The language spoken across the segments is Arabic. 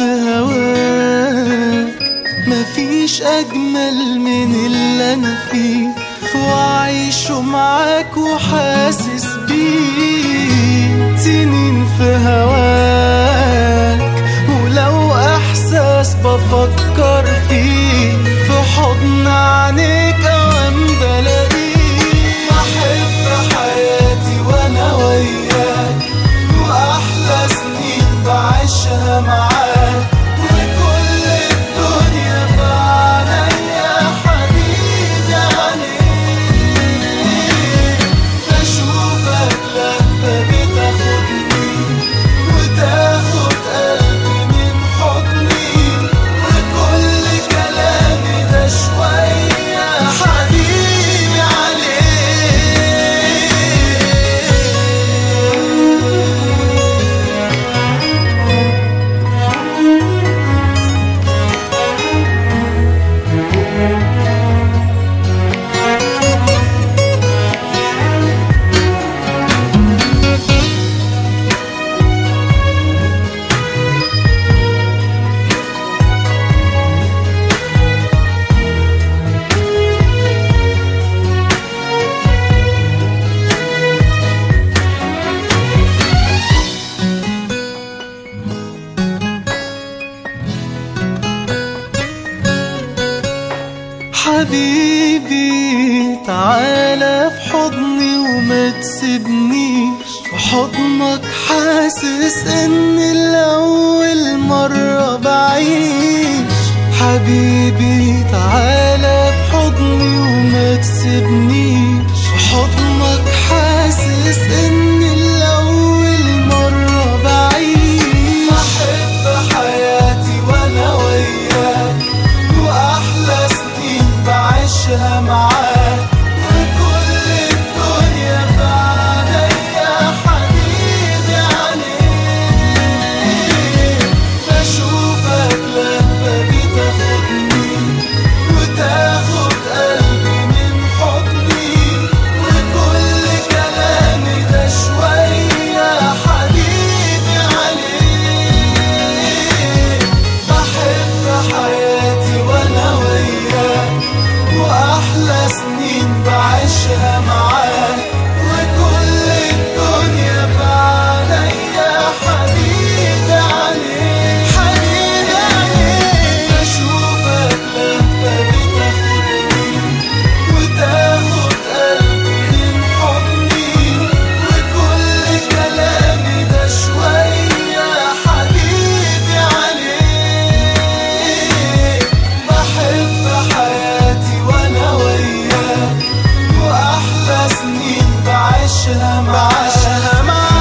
في هواك مفيش أجمل من اللي أنا فيه. وعيشه معاك وحاسس بيه. سنين في هواك. ولو إحساس بفكر فيه. في حضن عينيك أو حبيبي تعالى في حضني وما تسيبنيش. في حضنك حاسس إن الأول مرة بعيش. حبيبي تعالى في حضني وما تسيبنيش. سبع سنين بعيشها بعيشها معاك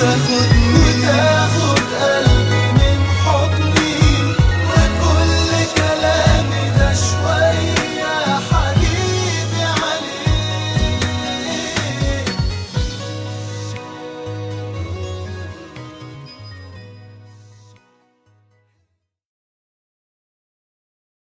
تاخد